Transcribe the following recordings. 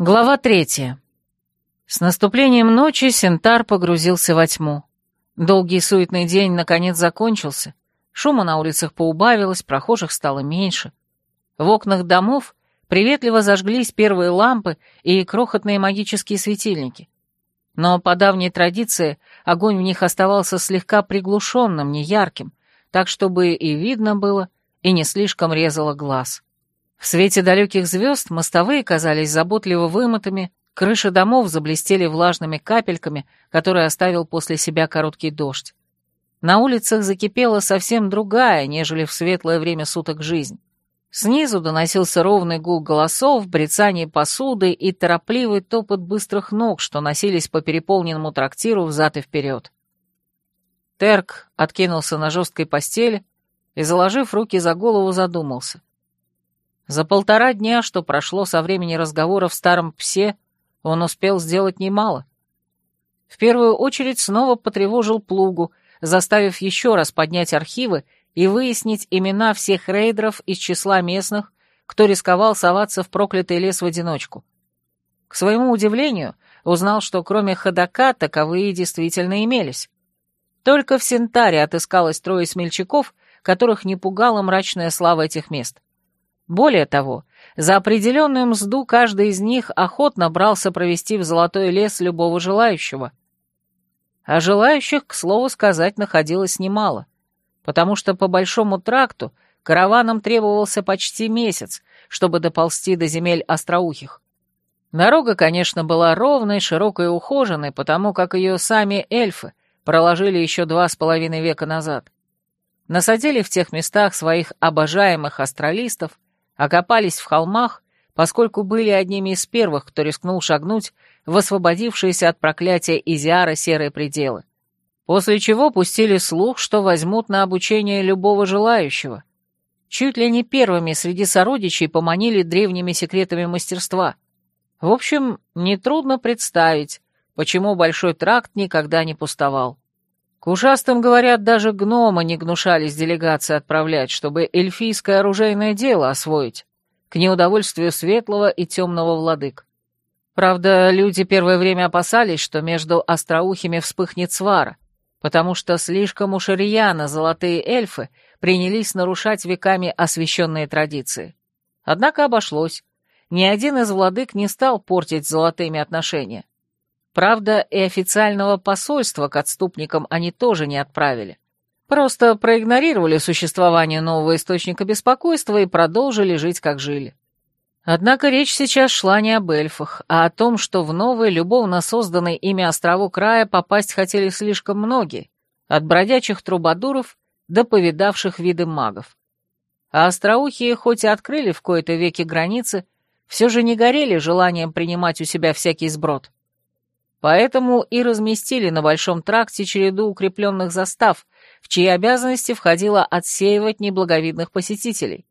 Глава третья. С наступлением ночи Сентар погрузился во тьму. Долгий суетный день наконец закончился. Шума на улицах поубавилось, прохожих стало меньше. В окнах домов приветливо зажглись первые лампы и крохотные магические светильники. Но по давней традиции огонь в них оставался слегка приглушенным, неярким, так чтобы и видно было, и не слишком резало глаз. В свете далеких звезд мостовые казались заботливо вымытыми, крыши домов заблестели влажными капельками, которые оставил после себя короткий дождь. На улицах закипела совсем другая, нежели в светлое время суток жизнь. Снизу доносился ровный гул голосов, брецание посуды и торопливый топот быстрых ног, что носились по переполненному трактиру взад и вперед. Терк откинулся на жесткой постели и, заложив руки за голову, задумался. За полтора дня, что прошло со времени разговора в старом псе, он успел сделать немало. В первую очередь снова потревожил плугу, заставив еще раз поднять архивы и выяснить имена всех рейдеров из числа местных, кто рисковал соваться в проклятый лес в одиночку. К своему удивлению, узнал, что кроме ходока таковые действительно имелись. Только в Сентаре отыскалось трое смельчаков, которых не пугала мрачная слава этих мест. Более того, за определенную мзду каждый из них охотно брался провести в Золотой лес любого желающего. А желающих, к слову сказать, находилось немало, потому что по Большому тракту караванам требовался почти месяц, чтобы доползти до земель остроухих. Дорога, конечно, была ровной, широкой и ухоженной, потому как ее сами эльфы проложили еще два с половиной века назад. Насадили в тех местах своих обожаемых астралистов, окопались в холмах, поскольку были одними из первых, кто рискнул шагнуть в освободившиеся от проклятия Изиара серые пределы. После чего пустили слух, что возьмут на обучение любого желающего. Чуть ли не первыми среди сородичей поманили древними секретами мастерства. В общем, нетрудно представить, почему Большой тракт никогда не пустовал. К ужастым, говорят, даже гномы не гнушались делегации отправлять, чтобы эльфийское оружейное дело освоить, к неудовольствию светлого и темного владык. Правда, люди первое время опасались, что между остроухими вспыхнет свара, потому что слишком уж рьяно золотые эльфы принялись нарушать веками освященные традиции. Однако обошлось. Ни один из владык не стал портить золотыми отношения. Правда, и официального посольства к отступникам они тоже не отправили. Просто проигнорировали существование нового источника беспокойства и продолжили жить, как жили. Однако речь сейчас шла не об эльфах, а о том, что в новый, любовно созданный ими островок рая попасть хотели слишком многие, от бродячих трубадуров до повидавших виды магов. А остроухие хоть и открыли в кои-то веки границы, все же не горели желанием принимать у себя всякий сброд. Поэтому и разместили на Большом тракте череду укрепленных застав, в чьи обязанности входило отсеивать неблаговидных посетителей.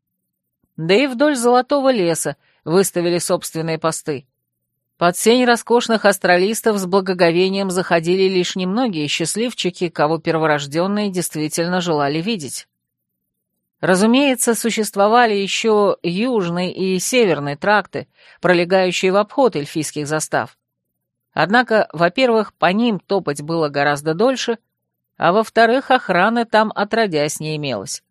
Да и вдоль Золотого леса выставили собственные посты. Под сень роскошных астралистов с благоговением заходили лишь немногие счастливчики, кого перворожденные действительно желали видеть. Разумеется, существовали еще южный и северный тракты, пролегающие в обход эльфийских застав. Однако, во-первых, по ним топать было гораздо дольше, а во-вторых, охраны там отродясь не имелось.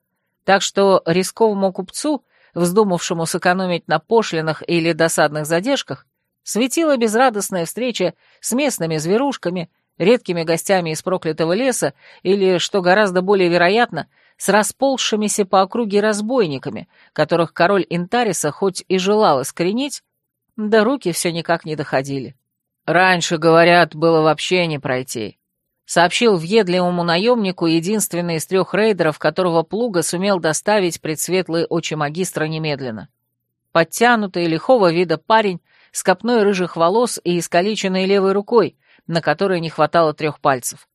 Так что рисковому купцу, вздумавшему сэкономить на пошлинах или досадных задержках, светила безрадостная встреча с местными зверушками, редкими гостями из проклятого леса или, что гораздо более вероятно, с расползшимися по округе разбойниками, которых король Интариса хоть и желал искоренить, да руки все никак не доходили. «Раньше, говорят, было вообще не пройти», — сообщил въедливому наемнику единственный из трех рейдеров, которого Плуга сумел доставить предсветлые очи магистра немедленно. Подтянутый, лихого вида парень с копной рыжих волос и искалеченной левой рукой, на которой не хватало трех пальцев.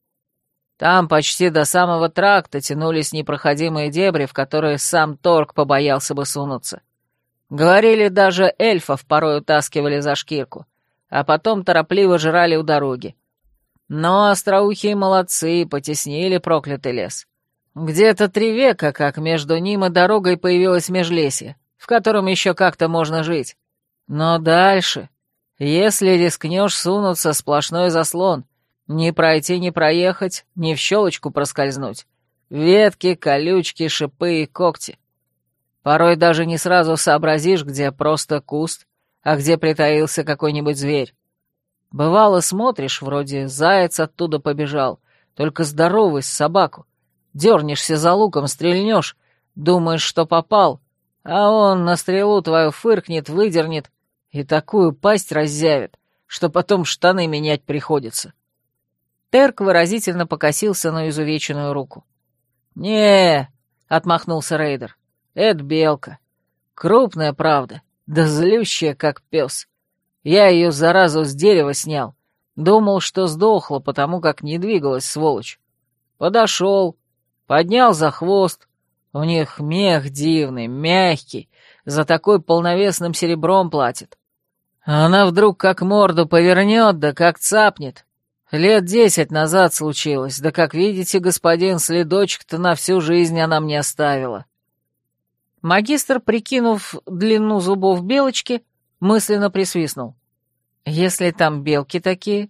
Там почти до самого тракта тянулись непроходимые дебри, в которые сам Торг побоялся бы сунуться. Говорили, даже эльфов порой утаскивали за шкирку а потом торопливо жрали у дороги. Но остроухие молодцы, потеснили проклятый лес. Где-то три века, как между ним и дорогой появилось межлесье, в котором еще как-то можно жить. Но дальше... Если рискнешь сунуться, сплошной заслон. Не пройти, не проехать, не в щелочку проскользнуть. Ветки, колючки, шипы и когти. Порой даже не сразу сообразишь, где просто куст, а где притаился какой-нибудь зверь. Бывало, смотришь, вроде заяц оттуда побежал, только здоровый, с собаку. Дернешься за луком, стрельнешь, думаешь, что попал, а он на стрелу твою фыркнет, выдернет и такую пасть раззявит, что потом штаны менять приходится. Терк выразительно покосился на изувеченную руку. не отмахнулся Рейдер, — «это белка. Крупная, правда, да злющая, как пес. Я ее заразу с дерева снял. Думал, что сдохла, потому как не двигалась, сволочь. Подошел, поднял за хвост. У них мех дивный, мягкий, за такой полновесным серебром платит. Она вдруг как морду повернет, да как цапнет, Лет десять назад случилось, да, как видите, господин, следочек-то на всю жизнь она мне оставила». Магистр, прикинув длину зубов белочки, мысленно присвистнул. «Если там белки такие,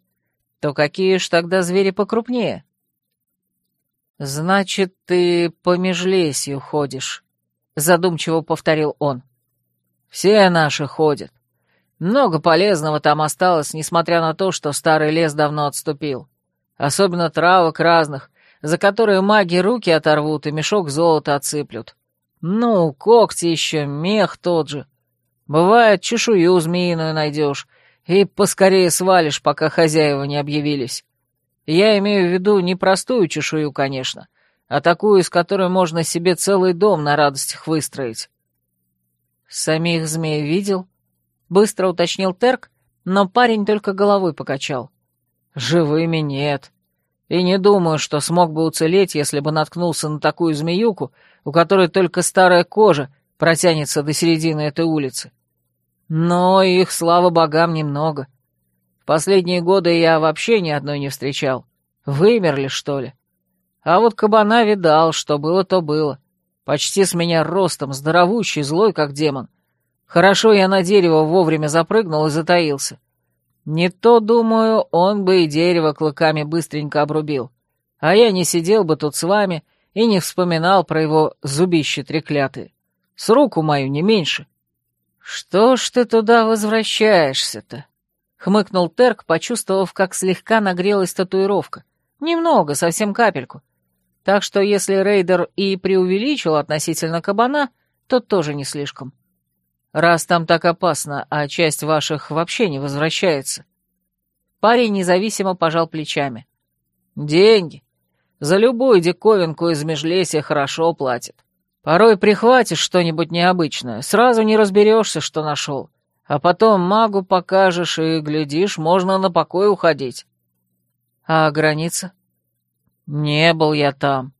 то какие ж тогда звери покрупнее?» «Значит, ты по межлесью ходишь», — задумчиво повторил он. «Все наши ходят. Много полезного там осталось, несмотря на то, что старый лес давно отступил. Особенно травок разных, за которые маги руки оторвут и мешок золота отсыплют. Ну, когти еще, мех тот же. Бывает, чешую змеиную найдешь и поскорее свалишь, пока хозяева не объявились. Я имею в виду не простую чешую, конечно, а такую, из которой можно себе целый дом на радостях выстроить. Самих змей видел? Быстро уточнил Терк, но парень только головой покачал. «Живыми нет. И не думаю, что смог бы уцелеть, если бы наткнулся на такую змеюку, у которой только старая кожа протянется до середины этой улицы. Но их, слава богам, немного. В последние годы я вообще ни одной не встречал. Вымерли, что ли? А вот кабана видал, что было, то было. Почти с меня ростом, здоровущий, злой, как демон — Хорошо я на дерево вовремя запрыгнул и затаился. Не то, думаю, он бы и дерево клыками быстренько обрубил. А я не сидел бы тут с вами и не вспоминал про его зубище треклятые. С руку мою не меньше. «Что ж ты туда возвращаешься-то?» — хмыкнул Терк, почувствовав, как слегка нагрелась татуировка. Немного, совсем капельку. Так что если рейдер и преувеличил относительно кабана, то тоже не слишком. Раз там так опасно, а часть ваших вообще не возвращается. Парень независимо пожал плечами. Деньги. За любую диковинку из межлесья хорошо платят. Порой прихватишь что-нибудь необычное, сразу не разберешься, что нашел. А потом магу покажешь и, глядишь, можно на покой уходить. А граница? Не был я там.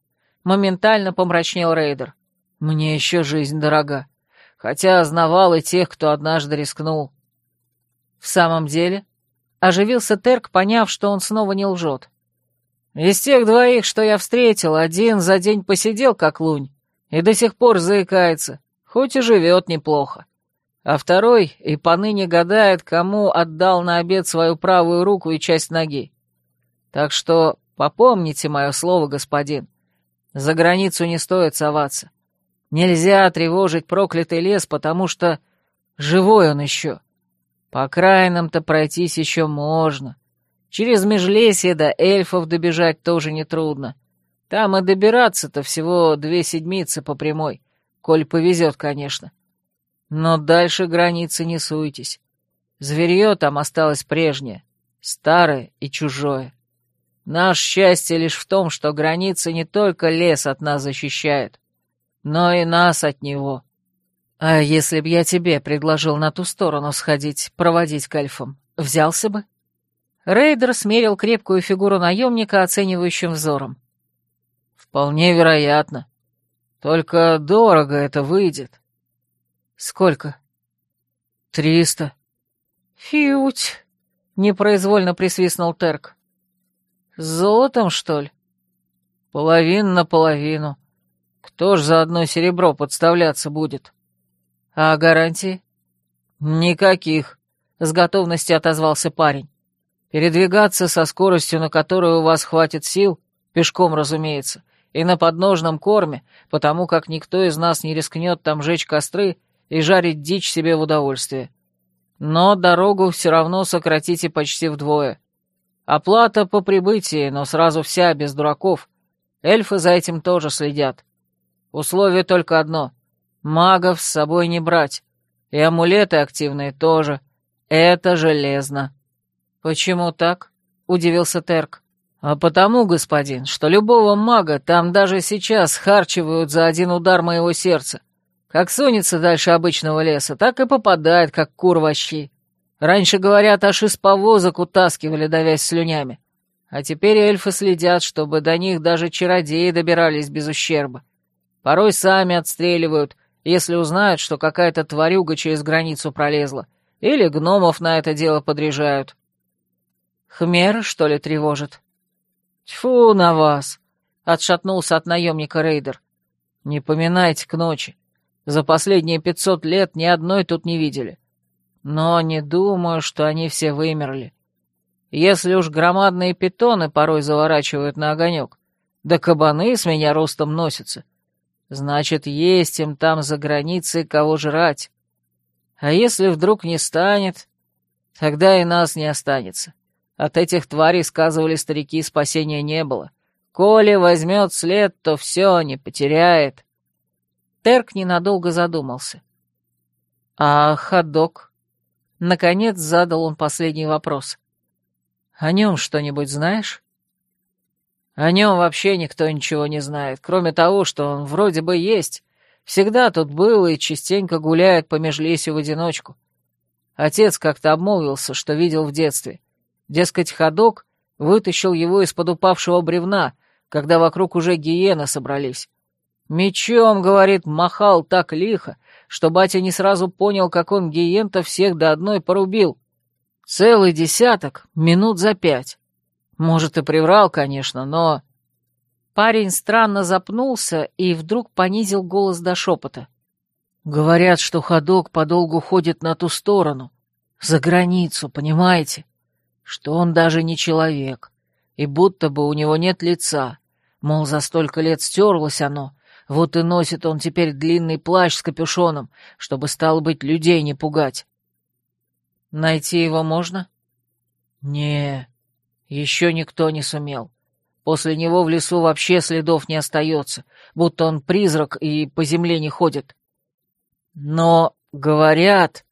Моментально помрачнел рейдер. Мне еще жизнь дорога хотя знавал и тех, кто однажды рискнул. В самом деле, оживился Терк, поняв, что он снова не лжет. Из тех двоих, что я встретил, один за день посидел, как лунь, и до сих пор заикается, хоть и живет неплохо. А второй и поныне гадает, кому отдал на обед свою правую руку и часть ноги. Так что попомните мое слово, господин. За границу не стоит соваться. Нельзя тревожить проклятый лес, потому что живой он еще. По окраинам-то пройтись еще можно. Через межлесье до эльфов добежать тоже нетрудно. Там и добираться-то всего две седмицы по прямой, коль повезет, конечно. Но дальше границы не суйтесь. Зверье там осталось прежнее, старое и чужое. Наше счастье лишь в том, что граница не только лес от нас защищает, но и нас от него. А если б я тебе предложил на ту сторону сходить, проводить к эльфам, взялся бы?» Рейдер смерил крепкую фигуру наемника оценивающим взором. «Вполне вероятно. Только дорого это выйдет». «Сколько?» «Триста». «Фьють!» — непроизвольно присвистнул Терк. «С золотом, что ли?» «Половин на половину. Кто ж за одно серебро подставляться будет? А гарантии? Никаких. с готовностью отозвался парень. «Передвигаться со скоростью, на которую у вас хватит сил, пешком, разумеется, и на подножном корме, потому как никто из нас не рискнет там жечь костры и жарить дичь себе в удовольствие. Но дорогу все равно сократите почти вдвое. Оплата по прибытии, но сразу вся, без дураков. Эльфы за этим тоже следят. Условие только одно — магов с собой не брать. И амулеты активные тоже. Это железно. «Почему так?» — удивился Терк. «А потому, господин, что любого мага там даже сейчас харчивают за один удар моего сердца. Как сунется дальше обычного леса, так и попадает, как кур в щи. Раньше, говорят, аж из повозок утаскивали, давясь слюнями. А теперь эльфы следят, чтобы до них даже чародеи добирались без ущерба. Порой сами отстреливают, если узнают, что какая-то тварюга через границу пролезла, или гномов на это дело подряжают. Хмер, что ли, тревожит? Тьфу на вас! — отшатнулся от наемника Рейдер. Не поминайте к ночи. За последние пятьсот лет ни одной тут не видели. Но не думаю, что они все вымерли. Если уж громадные питоны порой заворачивают на огонек, да кабаны с меня ростом носятся, значит, есть им там за границей кого жрать. А если вдруг не станет, тогда и нас не останется. От этих тварей, сказывали старики, спасения не было. Коли возьмет след, то все, не потеряет. Терк ненадолго задумался. А ходок? Наконец задал он последний вопрос. О нем что-нибудь знаешь? О нем вообще никто ничего не знает, кроме того, что он вроде бы есть, всегда тут был и частенько гуляет по межлесью в одиночку. Отец как-то обмолвился, что видел в детстве. Дескать, ходок вытащил его из-под упавшего бревна, когда вокруг уже гиены собрались. Мечом, говорит, махал так лихо, что батя не сразу понял, как он гиента всех до одной порубил. Целый десяток, минут за пять. Может, и приврал, конечно, но... Парень странно запнулся и вдруг понизил голос до шепота. Говорят, что ходок подолгу ходит на ту сторону, за границу, понимаете? что он даже не человек, и будто бы у него нет лица, мол, за столько лет стерлось оно, вот и носит он теперь длинный плащ с капюшоном, чтобы, стало быть, людей не пугать. Найти его можно? Не, еще никто не сумел. После него в лесу вообще следов не остается, будто он призрак и по земле не ходит. Но, говорят,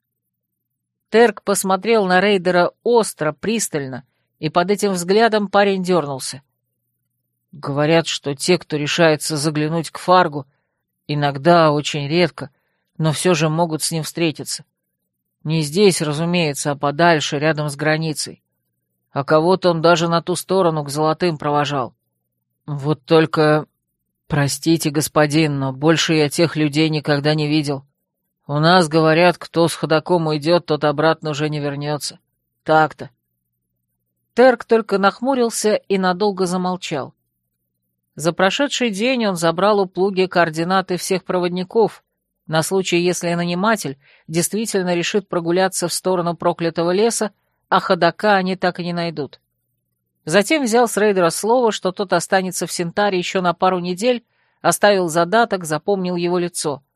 Терк посмотрел на рейдера остро, пристально, и под этим взглядом парень дернулся. Говорят, что те, кто решается заглянуть к Фаргу, иногда, очень редко, но все же могут с ним встретиться. Не здесь, разумеется, а подальше, рядом с границей. А кого-то он даже на ту сторону к золотым провожал. Вот только... Простите, господин, но больше я тех людей никогда не видел. У нас говорят, кто с ходоком уйдет, тот обратно уже не вернется. Так-то. Терк только нахмурился и надолго замолчал. За прошедший день он забрал у плуги координаты всех проводников, на случай, если наниматель действительно решит прогуляться в сторону проклятого леса, а ходока они так и не найдут. Затем взял с рейдера слово, что тот останется в Синтаре еще на пару недель, оставил задаток, запомнил его лицо —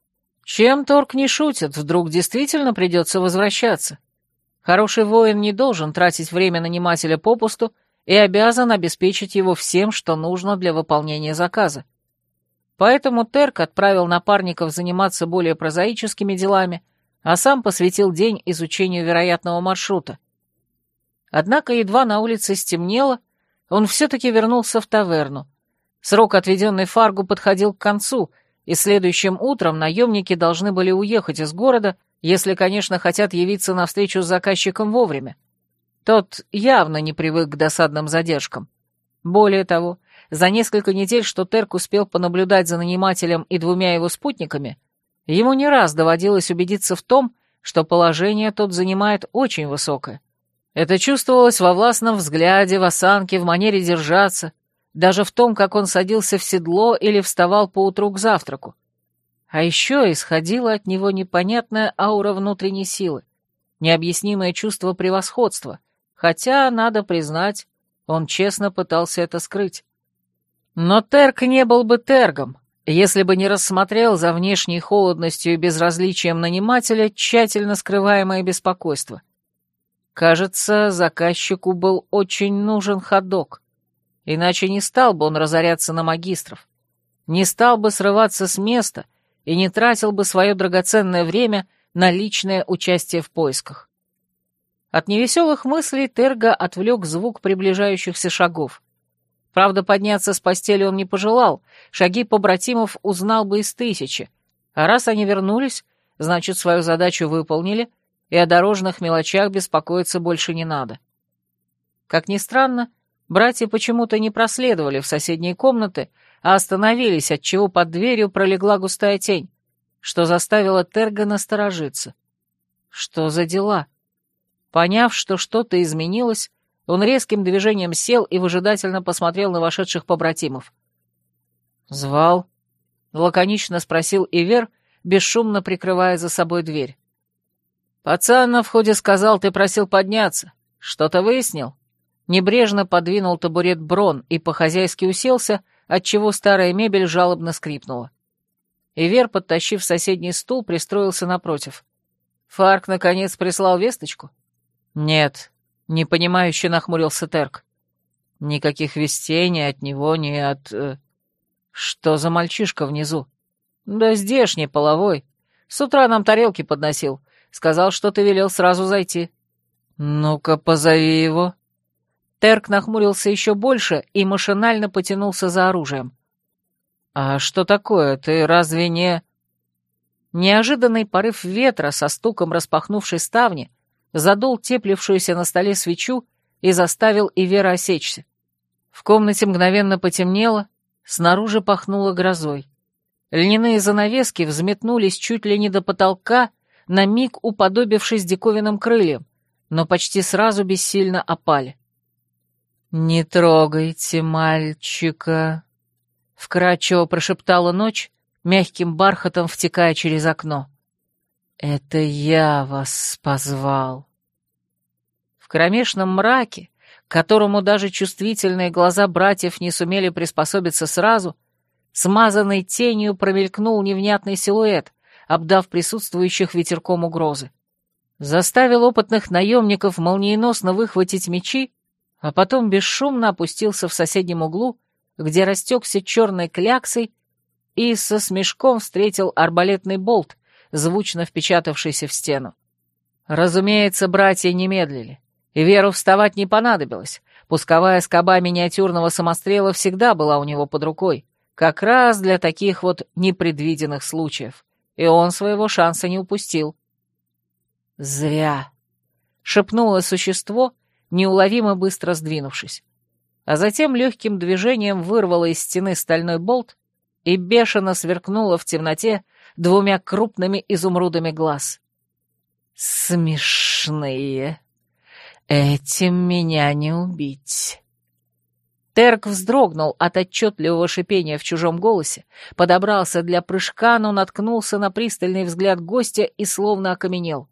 чем Торг не шутит, вдруг действительно придется возвращаться? Хороший воин не должен тратить время нанимателя попусту и обязан обеспечить его всем, что нужно для выполнения заказа. Поэтому Терк отправил напарников заниматься более прозаическими делами, а сам посвятил день изучению вероятного маршрута. Однако едва на улице стемнело, он все-таки вернулся в таверну. Срок, отведенный Фаргу, подходил к концу — и следующим утром наемники должны были уехать из города, если, конечно, хотят явиться на встречу с заказчиком вовремя. Тот явно не привык к досадным задержкам. Более того, за несколько недель, что Терк успел понаблюдать за нанимателем и двумя его спутниками, ему не раз доводилось убедиться в том, что положение тот занимает очень высокое. Это чувствовалось во властном взгляде, в осанке, в манере держаться, даже в том, как он садился в седло или вставал поутру к завтраку. А еще исходила от него непонятная аура внутренней силы. необъяснимое чувство превосходства, хотя, надо признать, он честно пытался это скрыть. Но Терк не был бы Тергом, если бы не рассмотрел за внешней холодностью и безразличием нанимателя тщательно скрываемое беспокойство. Кажется, заказчику был очень нужен ходок, иначе не стал бы он разоряться на магистров, не стал бы срываться с места и не тратил бы свое драгоценное время на личное участие в поисках. От невеселых мыслей Терга отвлек звук приближающихся шагов. Правда, подняться с постели он не пожелал, шаги побратимов узнал бы из тысячи. А раз они вернулись, значит, свою задачу выполнили, и о дорожных мелочах беспокоиться больше не надо. Как ни странно, братья почему-то не проследовали в соседние комнаты, а остановились, отчего под дверью пролегла густая тень, что заставило Терга насторожиться. Что за дела? Поняв, что что-то изменилось, он резким движением сел и выжидательно посмотрел на вошедших побратимов. «Звал?» — лаконично спросил Ивер, бесшумно прикрывая за собой дверь. «Пацан на входе сказал, ты просил подняться. Что-то выяснил?» Небрежно подвинул табурет Брон и по-хозяйски уселся, отчего старая мебель жалобно скрипнула. Ивер, подтащив соседний стул, пристроился напротив. «Фарк, наконец, прислал весточку?» «Нет», Непонимающе нахмурился Терк. Никаких вестей ни от него, ни от... Э... Что за мальчишка внизу? Да здешний, половой. С утра нам тарелки подносил. Сказал, что ты велел сразу зайти. Ну-ка, позови его. Терк нахмурился еще больше и машинально потянулся за оружием. «А что такое? Ты разве не...» Неожиданный порыв ветра со стуком распахнувшей ставни задул теплившуюся на столе свечу и заставил Ивера осечься. В комнате мгновенно потемнело, снаружи пахнуло грозой. Льняные занавески взметнулись чуть ли не до потолка, на миг уподобившись диковинным крыльям, но почти сразу бессильно опали. «Не трогайте мальчика», — вкрадчиво прошептала ночь, мягким бархатом втекая через окно. «Это я вас позвал». В кромешном мраке, которому даже чувствительные глаза братьев не сумели приспособиться сразу, смазанной тенью промелькнул невнятный силуэт, обдав присутствующих ветерком угрозы. Заставил опытных наемников молниеносно выхватить мечи, а потом бесшумно опустился в соседнем углу, где растекся черной кляксой и со смешком встретил арбалетный болт, звучно впечатавшийся в стену. Разумеется, братья не медлили, и Веру вставать не понадобилось. Пусковая скоба миниатюрного самострела всегда была у него под рукой, как раз для таких вот непредвиденных случаев, и он своего шанса не упустил. «Зря», — шепнуло существо, неуловимо быстро сдвинувшись, а затем легким движением вырвало из стены стальной болт и бешено сверкнуло в темноте двумя крупными изумрудами глаз. «Смешные. Этим меня не убить». Терк вздрогнул от отчетливого шипения в чужом голосе, подобрался для прыжка, но наткнулся на пристальный взгляд гостя и словно окаменел.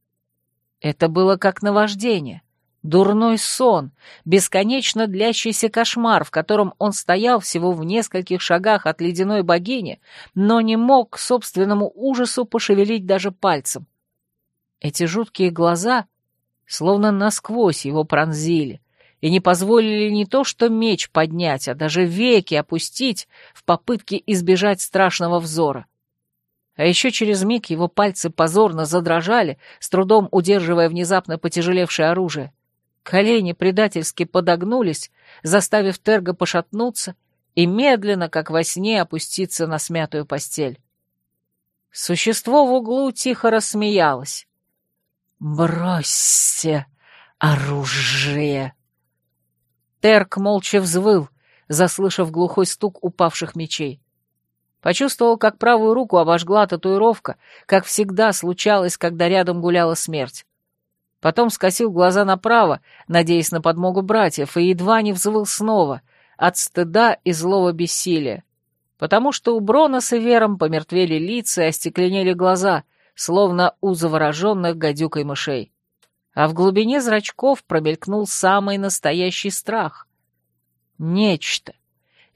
Это было как наваждение. Дурной сон, бесконечно длящийся кошмар, в котором он стоял всего в нескольких шагах от ледяной богини, но не мог к собственному ужасу пошевелить даже пальцем. Эти жуткие глаза словно насквозь его пронзили и не позволили не то что меч поднять, а даже веки опустить в попытке избежать страшного взора. А еще через миг его пальцы позорно задрожали, с трудом удерживая внезапно потяжелевшее оружие. Колени предательски подогнулись, заставив Терга пошатнуться и медленно, как во сне, опуститься на смятую постель. Существо в углу тихо рассмеялось. «Бросьте оружие!» Терк молча взвыл, заслышав глухой стук упавших мечей. Почувствовал, как правую руку обожгла татуировка, как всегда случалось, когда рядом гуляла смерть. Потом скосил глаза направо, надеясь на подмогу братьев, и едва не взвыл снова, от стыда и злого бессилия, потому что у Брона с Ивером помертвели лица и остекленели глаза, словно у завороженных гадюкой мышей. А в глубине зрачков промелькнул самый настоящий страх. Нечто.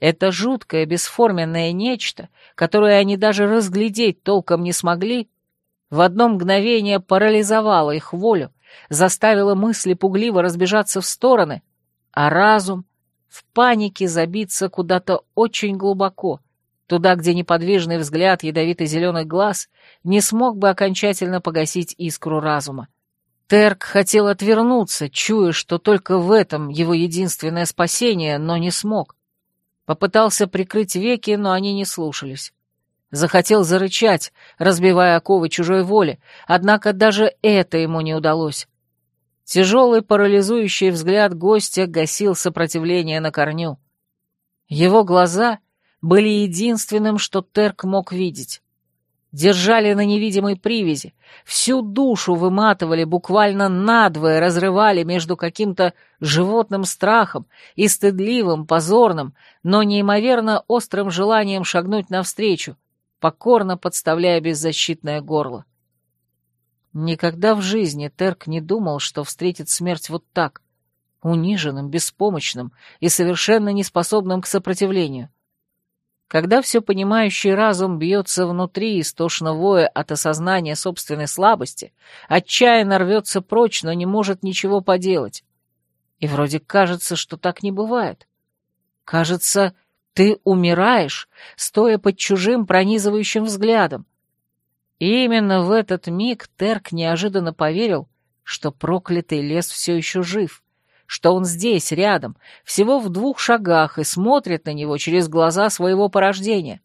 Это жуткое бесформенное нечто, которое они даже разглядеть толком не смогли, в одно мгновение парализовало их волю, заставило мысли пугливо разбежаться в стороны, а разум в панике забиться куда-то очень глубоко, туда, где неподвижный взгляд ядовито-зеленых глаз не смог бы окончательно погасить искру разума. Терк хотел отвернуться, чуя, что только в этом его единственное спасение, но не смог. Попытался прикрыть веки, но они не слушались. Захотел зарычать, разбивая оковы чужой воли, однако даже это ему не удалось. Тяжелый парализующий взгляд гостя гасил сопротивление на корню. Его глаза были единственным, что Терк мог видеть. Держали на невидимой привязи, всю душу выматывали, буквально надвое разрывали между каким-то животным страхом и стыдливым, позорным, но неимоверно острым желанием шагнуть навстречу, покорно подставляя беззащитное горло. Никогда в жизни Терк не думал, что встретит смерть вот так, униженным, беспомощным и совершенно неспособным к сопротивлению. Когда все понимающий разум бьется внутри, истошно воя от осознания собственной слабости, отчаянно рвется прочь, но не может ничего поделать. И вроде кажется, что так не бывает. Кажется, ты умираешь, стоя под чужим пронизывающим взглядом. И именно в этот миг Терк неожиданно поверил, что проклятый лес все еще жив, что он здесь, рядом, всего в двух шагах и смотрит на него через глаза своего порождения.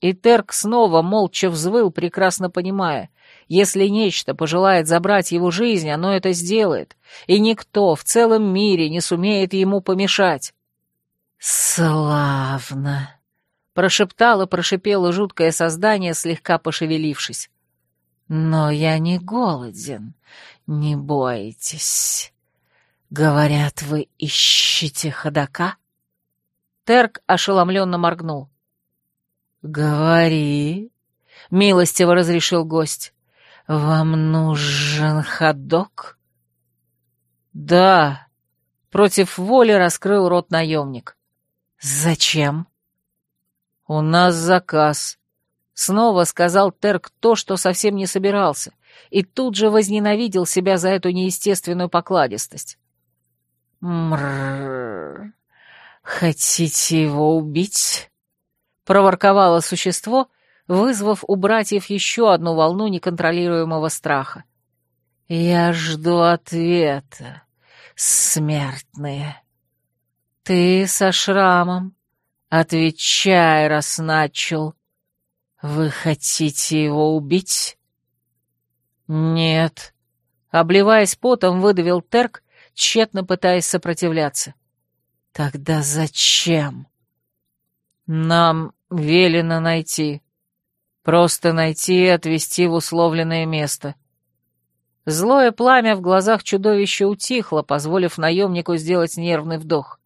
И Терк снова молча взвыл, прекрасно понимая, если нечто пожелает забрать его жизнь, оно это сделает, и никто в целом мире не сумеет ему помешать. «Славно!» — прошептало, прошипело жуткое создание, слегка пошевелившись. «Но я не голоден, не бойтесь. Говорят, вы ищете ходока?» Терк ошеломленно моргнул. «Говори», — милостиво разрешил гость. «Вам нужен ходок?» «Да», — против воли раскрыл рот наемник. «Зачем?» «У нас заказ», — снова сказал Терк то, что совсем не собирался, и тут же возненавидел себя за эту неестественную покладистость. «Мрррр, хотите его убить?» — проворковало существо, вызвав у братьев еще одну волну неконтролируемого страха. «Я жду ответа, смертные». «Ты со шрамом. Отвечай, раз начал. Вы хотите его убить?» «Нет». Обливаясь потом, выдавил Терк, тщетно пытаясь сопротивляться. «Тогда зачем?» «Нам велено найти. Просто найти и отвезти в условленное место». Злое пламя в глазах чудовища утихло, позволив наемнику сделать нервный вдох.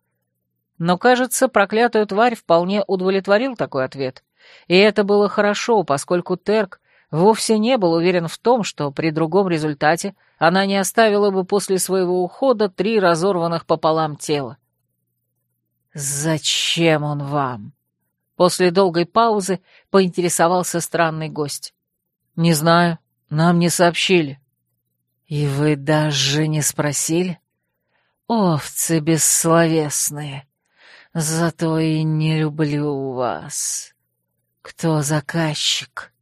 Но, кажется, проклятую тварь вполне удовлетворил такой ответ. И это было хорошо, поскольку Терк вовсе не был уверен в том, что при другом результате она не оставила бы после своего ухода три разорванных пополам тела. «Зачем он вам?» После долгой паузы поинтересовался странный гость. «Не знаю, нам не сообщили». «И вы даже не спросили?» «Овцы бессловесные!» Зато и не люблю вас. Кто заказчик?»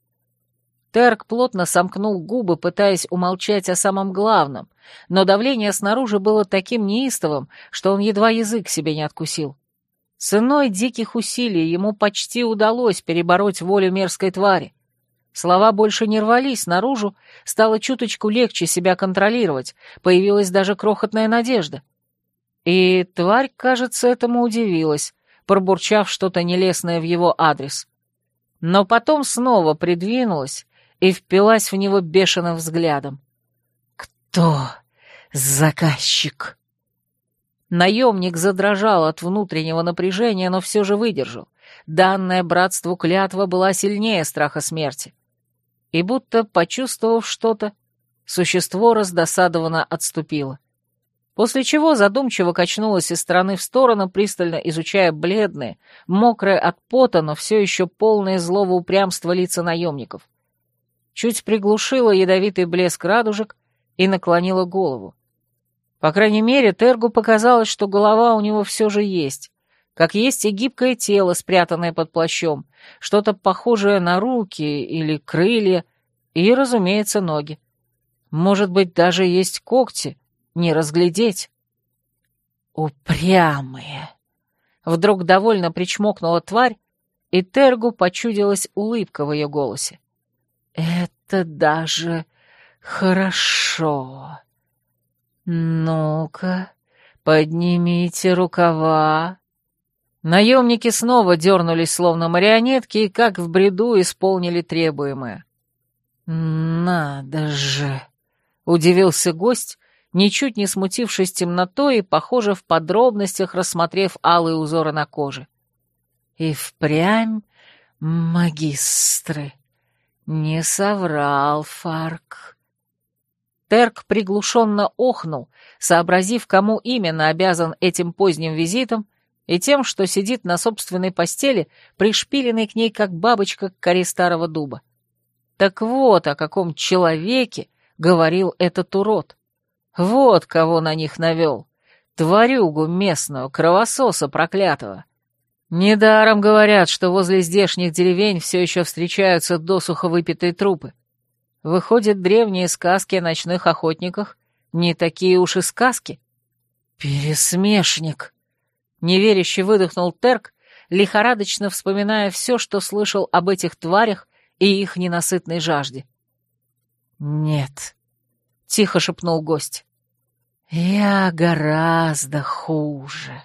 Терк плотно сомкнул губы, пытаясь умолчать о самом главном, но давление снаружи было таким неистовым, что он едва язык себе не откусил. Ценой диких усилий ему почти удалось перебороть волю мерзкой твари. Слова больше не рвались наружу, стало чуточку легче себя контролировать, появилась даже крохотная надежда — и тварь, кажется, этому удивилась, пробурчав что-то нелестное в его адрес. Но потом снова придвинулась и впилась в него бешеным взглядом. «Кто заказчик?» Наемник задрожал от внутреннего напряжения, но все же выдержал. Данная братству клятва была сильнее страха смерти. И будто, почувствовав что-то, Существо раздосадованно отступило. После чего задумчиво качнулось из стороны в сторону, пристально изучая бледные, мокрые от пота, но все еще полные злого упрямства лица наемников. Чуть приглушила ядовитый блеск радужек и наклонила голову. По крайней мере, Тергу показалось, что голова у него все же есть, как есть и гибкое тело, спрятанное под плащом, что-то похожее на руки или крылья, и, разумеется, ноги. Может быть, даже есть когти, не разглядеть. Упрямые! Вдруг довольно причмокнула тварь, и Тергу почудилась улыбка в ее голосе. Это даже хорошо. Ну-ка, поднимите рукава. Наемники снова дернулись, словно марионетки, и как в бреду исполнили требуемое. «Надо же!» — удивился гость, ничуть не смутившись темнотой и, похоже, в подробностях рассмотрев алые узоры на коже. «И впрямь магистры!» Не соврал Фарк. Терк приглушенно охнул, сообразив, кому именно обязан этим поздним визитом, и тем, что сидит на собственной постели, пришпиленной к ней, как бабочка к коре старого дуба. Так вот о каком человеке говорил этот урод. Вот кого на них навел. Тварюгу местную, кровососа проклятого. Недаром говорят, что возле здешних деревень все еще встречаются досуха выпитые трупы. Выходят, древние сказки о ночных охотниках не такие уж и сказки. Пересмешник. Неверяще выдохнул Терк, лихорадочно вспоминая все, что слышал об этих тварях и их ненасытной жажде. «Нет», — тихо шепнул гость, — «я гораздо хуже,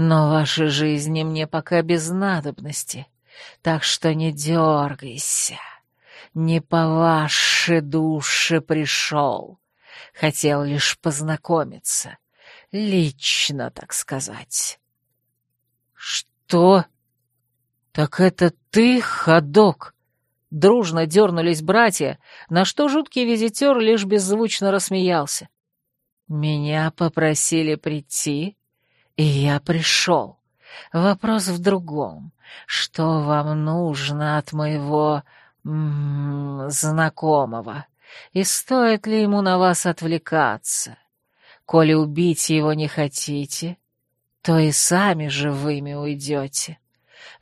но ваши жизни мне пока без надобности, так что не дергайся, не по вашей душе пришел, хотел лишь познакомиться» Лично, так сказать. Что? Так это ты, ходок? Дружно дернулись братья, на что жуткий визитер лишь беззвучно рассмеялся. Меня попросили прийти, и я пришел. Вопрос в другом. Что вам нужно от моего... М -м, знакомого? И стоит ли ему на вас отвлекаться? Коли убить его не хотите, то и сами живыми уйдете.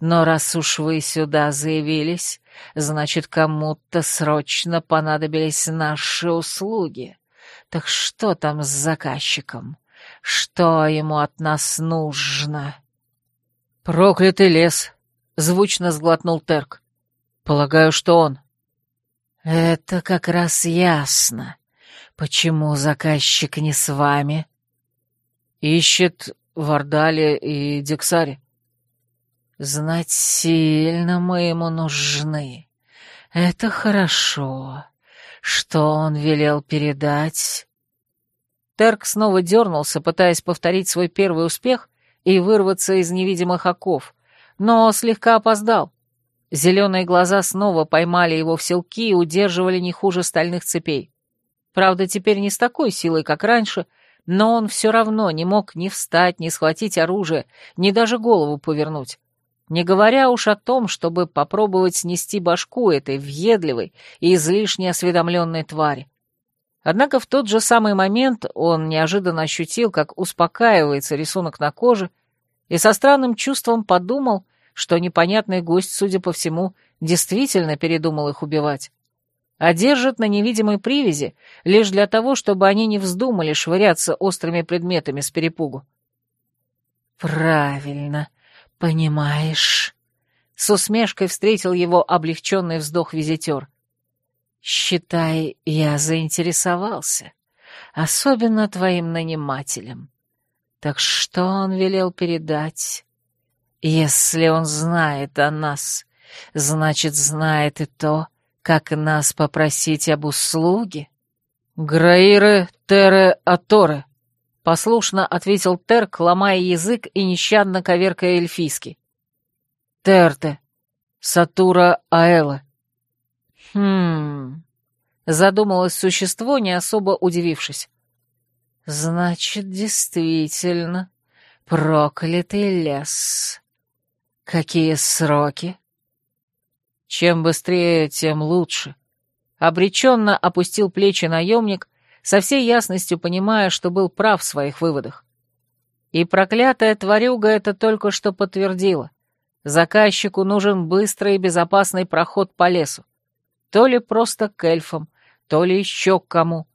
Но раз уж вы сюда заявились, значит, кому-то срочно понадобились наши услуги. Так что там с заказчиком? Что ему от нас нужно?» «Проклятый лес!» — звучно сглотнул Терк. «Полагаю, что он». «Это как раз ясно. «Почему заказчик не с вами?» «Ищет Вардали и Диксари». «Знать сильно мы ему нужны. Это хорошо. Что он велел передать?» Терк снова дернулся, пытаясь повторить свой первый успех и вырваться из невидимых оков, но слегка опоздал. Зеленые глаза снова поймали его в селки и удерживали не хуже стальных цепей. Правда, теперь не с такой силой, как раньше, но он все равно не мог ни встать, ни схватить оружие, ни даже голову повернуть. Не говоря уж о том, чтобы попробовать снести башку этой въедливой и излишне осведомленной твари. Однако в тот же самый момент он неожиданно ощутил, как успокаивается рисунок на коже, и со странным чувством подумал, что непонятный гость, судя по всему, действительно передумал их убивать а держат на невидимой привязи лишь для того, чтобы они не вздумали швыряться острыми предметами с перепугу. «Правильно, понимаешь», — с усмешкой встретил его облегченный вздох визитер. «Считай, я заинтересовался, особенно твоим нанимателем. Так что он велел передать? Если он знает о нас, значит, знает и то, как нас попросить об услуге? Граиры Тере Аторе, послушно ответил Терк, ломая язык и нещадно коверкая эльфийский. Терте, Сатура Аэла. Хм, Задумалось существо, не особо удивившись. Значит, действительно, проклятый лес. Какие сроки? Чем быстрее, тем лучше. Обреченно опустил плечи наемник, со всей ясностью понимая, что был прав в своих выводах. И проклятая тварюга это только что подтвердила. Заказчику нужен быстрый и безопасный проход по лесу. То ли просто к эльфам, то ли еще к кому.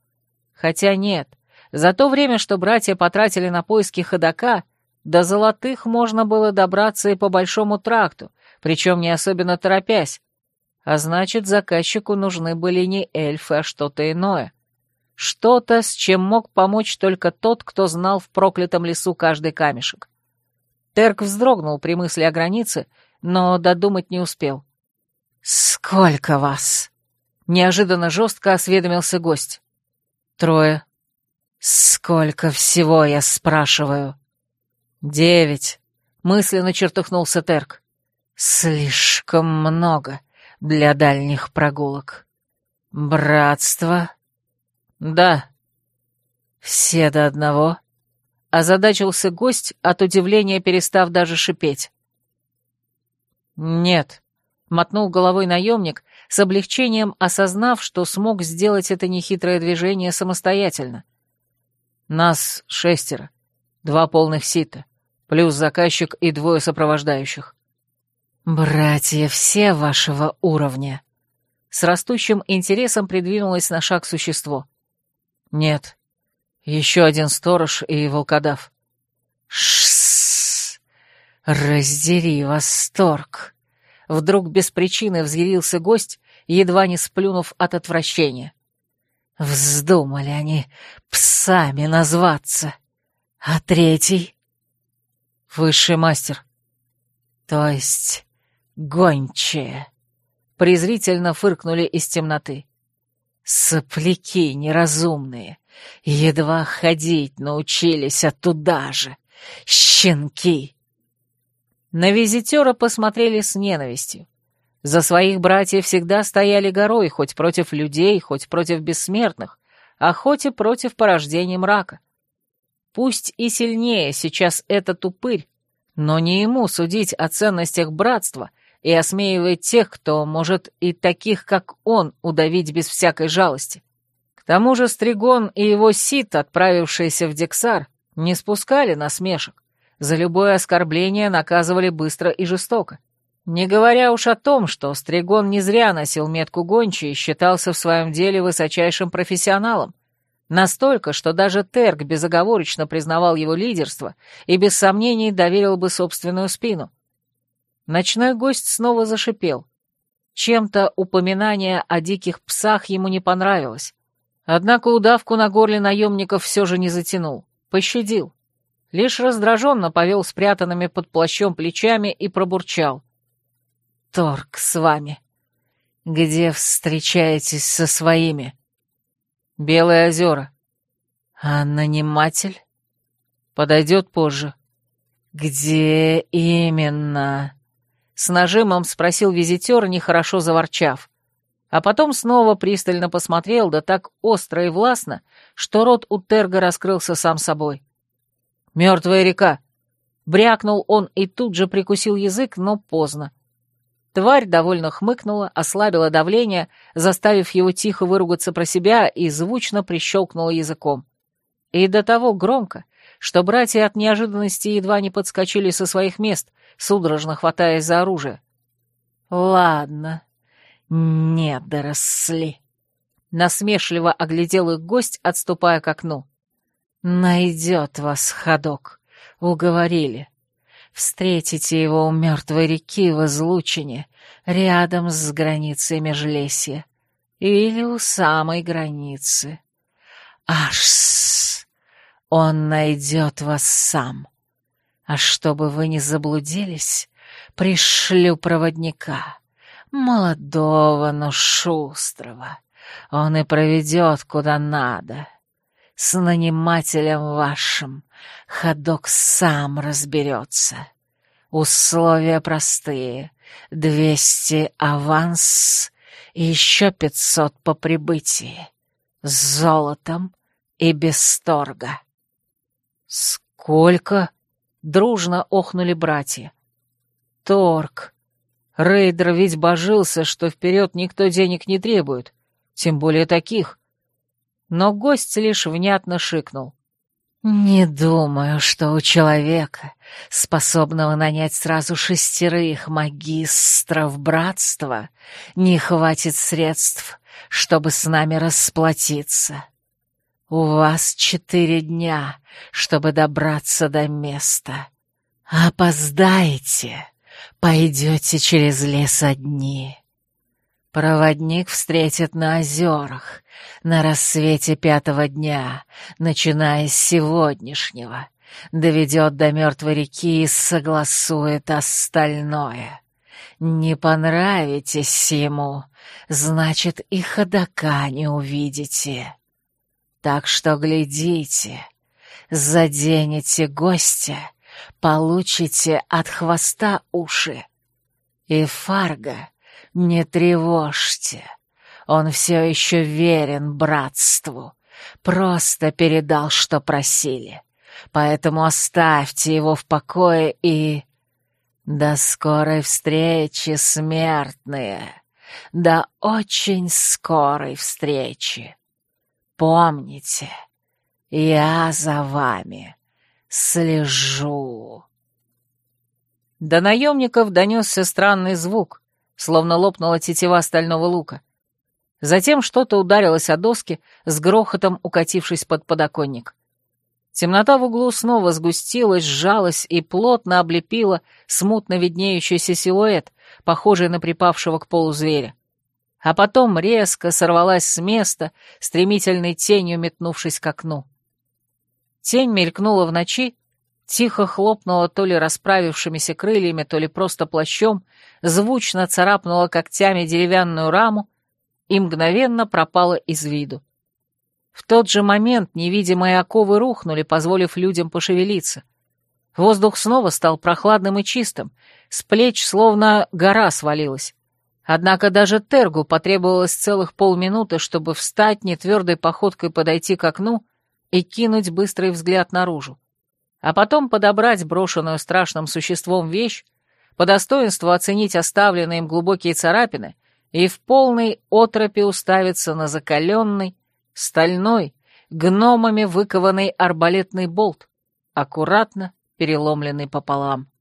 Хотя нет, за то время, что братья потратили на поиски ходока, до золотых можно было добраться и по большому тракту, причем не особенно торопясь. А значит, заказчику нужны были не эльфы, а что-то иное. Что-то, с чем мог помочь только тот, кто знал в проклятом лесу каждый камешек. Терк вздрогнул при мысли о границе, но додумать не успел. «Сколько вас?» — неожиданно жестко осведомился гость. «Трое». «Сколько всего, я спрашиваю?» «Девять», — мысленно чертыхнулся Терк. «Слишком много для дальних прогулок. Братство?» «Да». «Все до одного?» Озадачился гость, от удивления перестав даже шипеть. «Нет», — мотнул головой наемник, с облегчением осознав, что смог сделать это нехитрое движение самостоятельно. «Нас шестеро, два полных сита плюс заказчик и двое сопровождающих. «Братья все вашего уровня», — с растущим интересом придвинулось на шаг существо. «Нет, еще один сторож и волкодав». «Шссс! Раздери восторг!» Вдруг без причины взъярился гость, едва не сплюнув от отвращения. Вздумали они псами назваться. А третий? Высший мастер. То есть гончие. Презрительно фыркнули из темноты. Сопляки неразумные. Едва ходить научились, а туда же. Щенки. На визитера посмотрели с ненавистью. За своих братьев всегда стояли горой, хоть против людей, хоть против бессмертных, а хоть и против порождения мрака. Пусть и сильнее сейчас этот упырь, но не ему судить о ценностях братства и осмеивать тех, кто может и таких, как он, удавить без всякой жалости. К тому же Стригон и его сит, отправившиеся в Дексар, не спускали насмешек. За любое оскорбление наказывали быстро и жестоко. Не говоря уж о том, что Стригон не зря носил метку гончей и считался в своем деле высочайшим профессионалом, Настолько, что даже Терк безоговорочно признавал его лидерство и без сомнений доверил бы собственную спину. Ночной гость снова зашипел. Чем-то упоминание о диких псах ему не понравилось. Однако удавку на горле наемников все же не затянул, пощадил. Лишь раздраженно повел спрятанными под плащом плечами и пробурчал. «Торг с вами. Где встречаетесь со своими?» Белые озера. А наниматель? Подойдет позже. Где именно? С нажимом спросил визитер, нехорошо заворчав. А потом снова пристально посмотрел, да так остро и властно, что рот у Терга раскрылся сам собой. «Мертвая река!» Брякнул он и тут же прикусил язык, но поздно. Тварь довольно хмыкнула, ослабила давление, заставив его тихо выругаться про себя и звучно прищелкнула языком. И до того громко, что братья от неожиданности едва не подскочили со своих мест, судорожно хватаясь за оружие. «Ладно, не доросли». Насмешливо оглядел их гость, отступая к окну. «Найдет вас ходок. Уговорили. Встретите его у мертвой реки в излучине, рядом с границей Межлесья. Или у самой границы. Аж он найдет вас сам. А чтобы вы не заблудились, пришлю проводника, молодого, но шустрого. Он и проведет куда надо. С нанимателем вашим ходок сам разберется. Условия простые. Двести аванс и еще пятьсот по прибытии. С золотом и без торга». «Сколько?» — дружно охнули братья. «Торг. Рейдер ведь божился, что вперед никто денег не требует, тем более таких». Но гость лишь внятно шикнул. «Не думаю, что у человека, способного нанять сразу шестерых магистров братства, не хватит средств, чтобы с нами расплатиться. У вас четыре дня, чтобы добраться до места. Опоздаете, пойдете через лес одни». Проводник встретит на озерах, на рассвете пятого дня, начиная с сегодняшнего, доведет до мертвой реки и согласует остальное. Не понравитесь ему, значит, и ходока не увидите. Так что глядите, заденете гостя, получите от хвоста уши. И Фарго «Не тревожьте, он все еще верен братству, просто передал, что просили, поэтому оставьте его в покое и...» «До скорой встречи, смертные! До очень скорой встречи! Помните, я за вами слежу!» До наемников донесся странный звук, словно лопнула тетива стального лука. Затем что-то ударилось о доски, с грохотом укатившись под подоконник. Темнота в углу снова сгустилась, сжалась и плотно облепила смутно виднеющийся силуэт, похожий на припавшего к полу зверя. А потом резко сорвалась с места, стремительной тенью метнувшись к окну. Тень мелькнула в ночи, тихо хлопнула то ли расправившимися крыльями, то ли просто плащом, звучно царапнула когтями деревянную раму и мгновенно пропала из виду. В тот же момент невидимые оковы рухнули, позволив людям пошевелиться. Воздух снова стал прохладным и чистым, с плеч словно гора свалилась. Однако даже Тергу потребовалось целых полминуты, чтобы встать нетвердой походкой подойти к окну и кинуть быстрый взгляд наружу а потом подобрать брошенную страшным существом вещь, по достоинству оценить оставленные им глубокие царапины и в полной отропе уставиться на закаленный, стальной, гномами выкованный арбалетный болт, аккуратно переломленный пополам.